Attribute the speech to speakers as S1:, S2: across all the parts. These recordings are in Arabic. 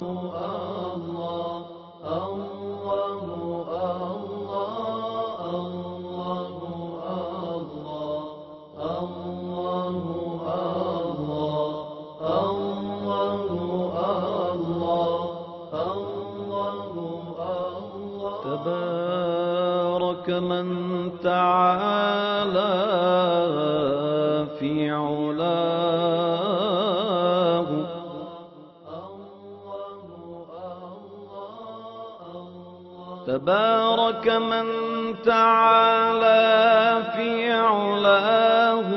S1: تبارك تبارك من تعالى في علاه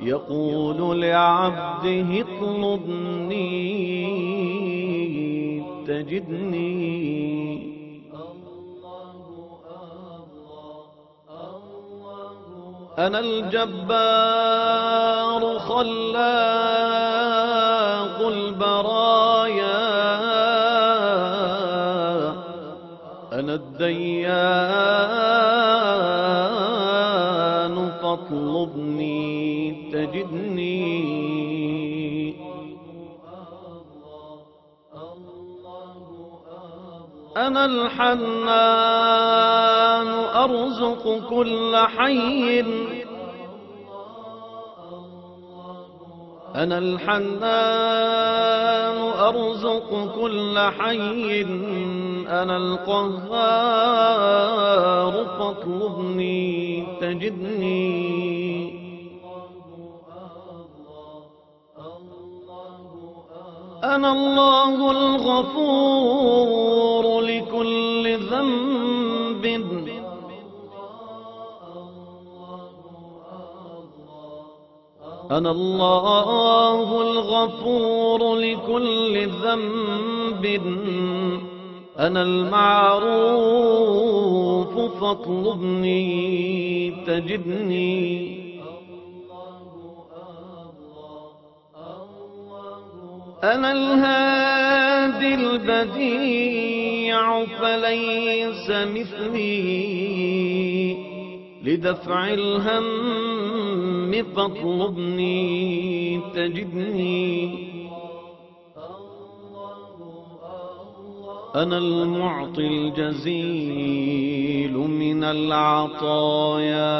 S1: يقول لعبده اطلبني تجدني. أنا الجبار خلاق البرايا. الديان فاطلبني تجدني. أنا الحنان أرزق كل حي. أنا الحنان أرزق كل حي. أنا القهار فاطلبني تجدني. أنا الله الغفور لكل ذنب. أنا الله الغفور لكل ذنب. أنا المعروف فاطلبني تجدني. أنا الهادي البديع فليس مثلي. لدفع الهم فاطلبني تجدني. أنا المعطي الجزيل من العطايا.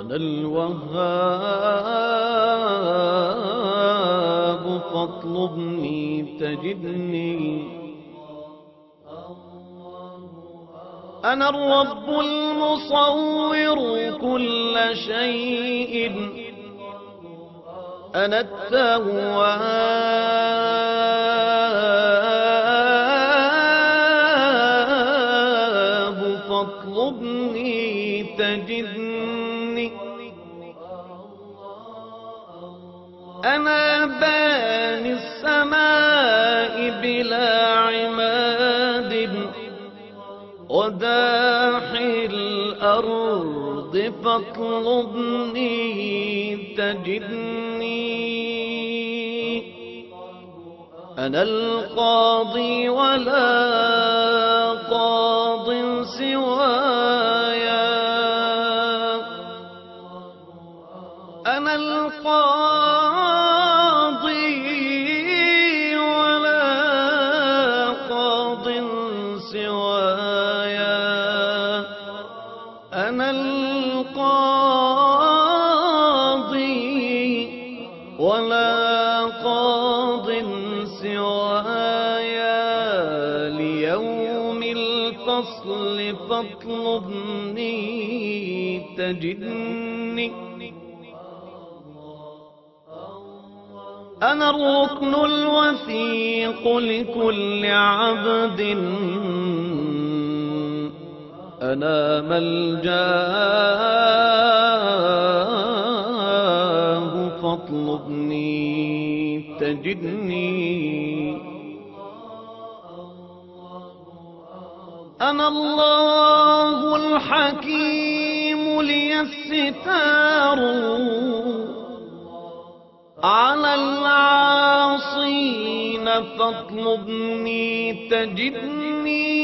S1: أنا الوهاب فاطلبني تجدني. أنا الرب المصور كل شيء. أنا التواب. فاطلبني تجدني. أنا باني السماء بلا عماد وداحي الأرض فاطلبني تجدني. أنا القاضي ولا القاضي ولا قاض سوايا. أنا القاضي ولا قاض سوايا. ليوم الفصل فاطلبني تجدني. أنا الركن الوثيق لكل عبد. أنا ملجأه فاطلبني تجدني. أنا الله الحكيم لي الستار. على العاصين فاطلبني تجدني.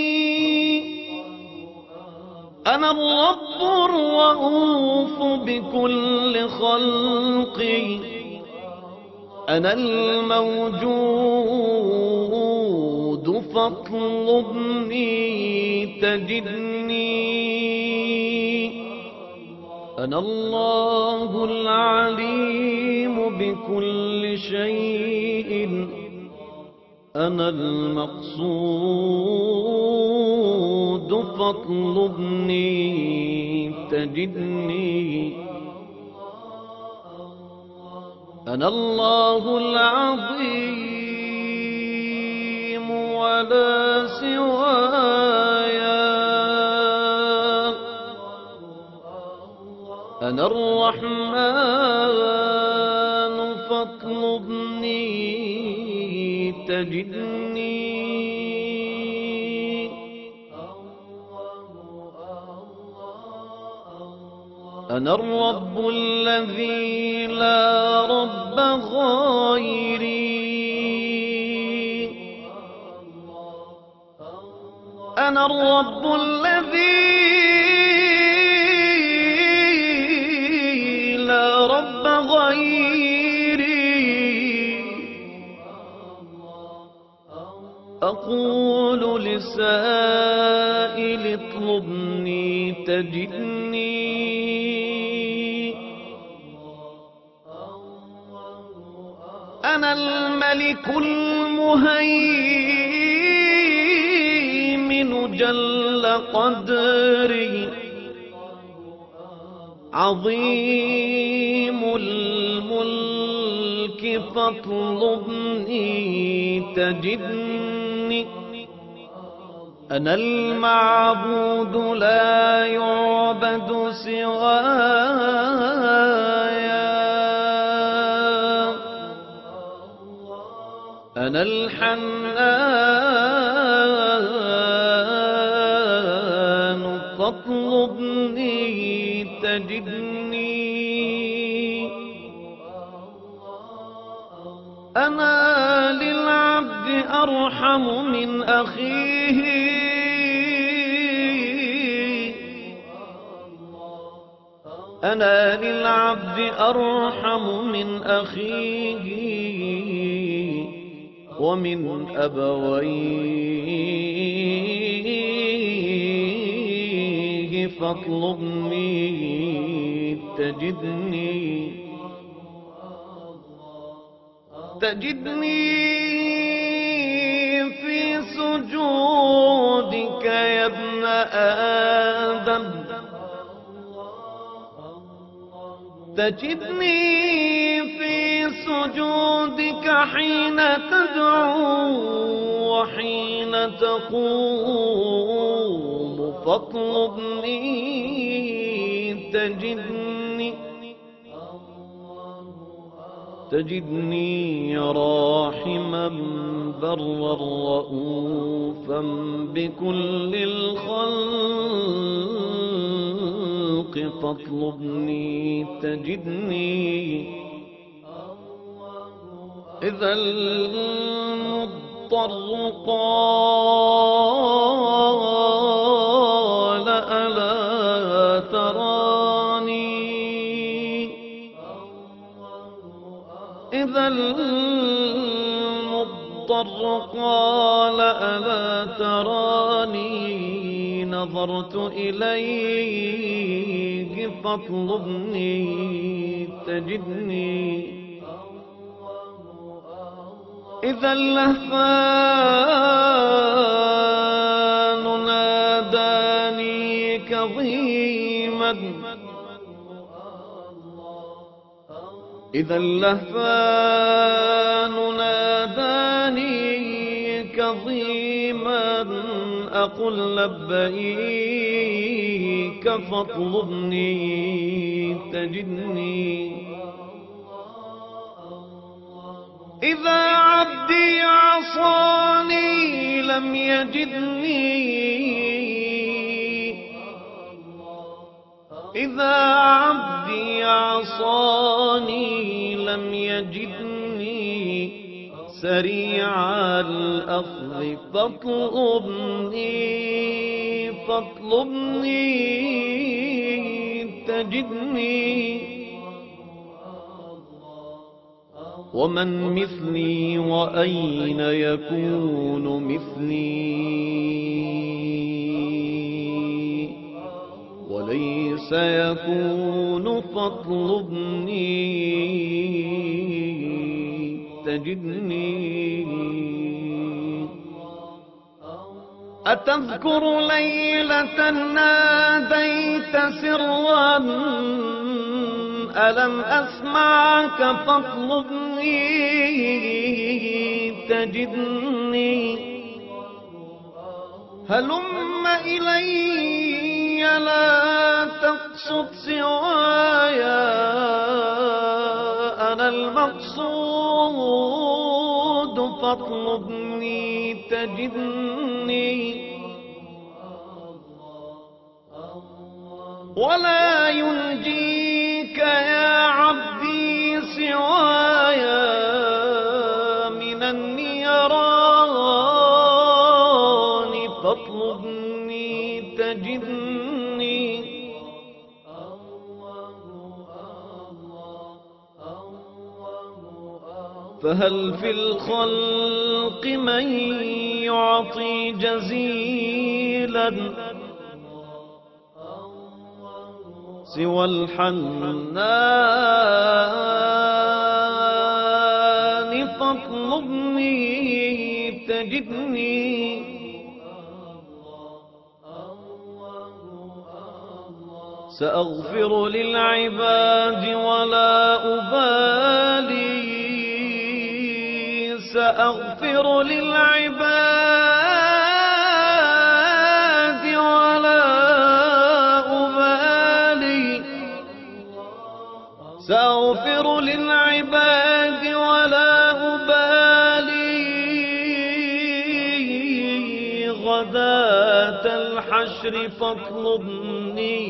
S1: أنا الرب الرؤوف بكل خلقي. أنا الموجود فاطلبني تجدني. أنا الله العليم بكل شيء. أنا المقصود فاطلبني تجدني. أنا الله العظيم ولا سواي أنا الرحمن فاطلبني تجدني. أنا الرب الذي لا رب غيري. أنا الرب الذي لسائل اطلبني تجدني أنا الملك المهيمن جل قدري. عظيم الملك فاطلبني تجدني أنا المعبود لا يعبد سواي. أنا الحنان فاطلبني تجدني. أنا للعبد أرحم من أخيه. أنا للعبد أرحم من أخيه ومن أبويه. فاطلبني تجدني. تجدني في سجودك يا ابن آدم تجدني في سجودك حين تدعو وحين تقوم. فاطلبني تجدني تجدني راحما برا رؤوفا بكل الخلق. فاطلبني تجدني. إذا المضطر قال ألا تراني؟ إذا المضطر قال ألا تراني؟ نظرت إليك فاطلبني تجدني. إذا اللهفان ناداني كظيما. إذا اللهفان ناداني كظيما. أقل لبيك فاطلبني تجدني. إذا عبدي عصاني لم يجدني. إذا عبدي عصاني لم يجدني. سريع الأخذ فاطلبني فاطلبني تجدني. ومن مثلي وأين يكون مثلي؟ وليس يكون فاطلبني. تجدني أتذكر ليلة ناديت سرا. ألم أسمعك فاطلبني تجدني. هلم إلي لا تقصد سوايا. أنا المقصود فاطلبني تجدني. ولا ينجيك يا عبدي سوايا فهل في الخلق من يعطي جزيلا؟ سوى الحنان فاطلبني تجدني. سأغفر للعباد ولا أبالي. سأغفر للعباد ولا أبالي. سأغفر للعباد ولا أبالي. غداة الحشر فاطلبني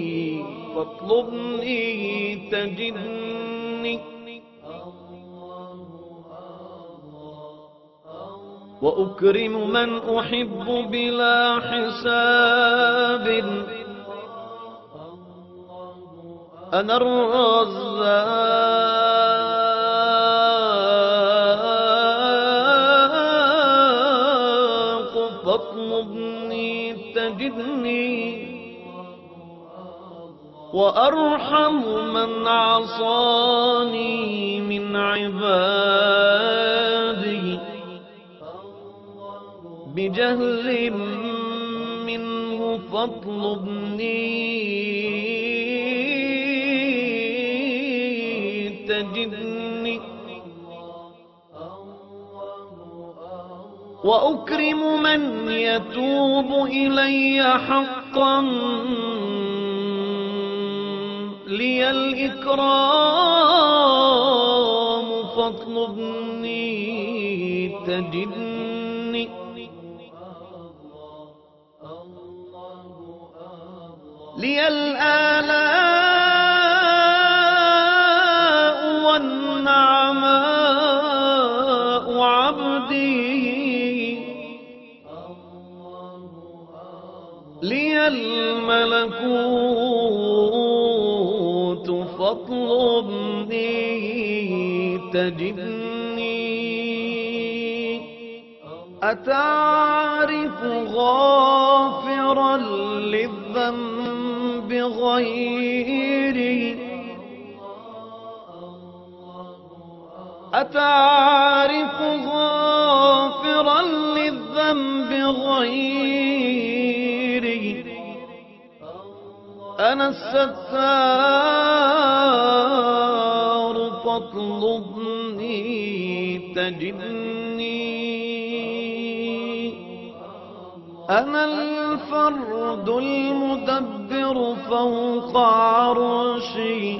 S1: فاطلبني تجدني وأكرم من أحب بلا حساب. أنا الرزاق فاطلبني تجدني. وأرحم من عصاني من عبادي. بجهل منه فاطلبني تجدني وأكرم من يتوب إلي حقا لي الإكرام فاطلبني تجدني لي الآلاء والنعماء عبدي. لي الملكوت فاطلبني تجدني. أتعرف غافرا للذنب غيري أتعرف غافرا للذنب غيري أنا الستار فاطلبني تجدني. أنا الفرد المدبر فوق عرشي.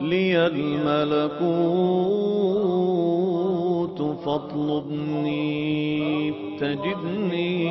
S1: لي الملكوت فاطلبني تجدني.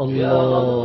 S2: الله
S1: يا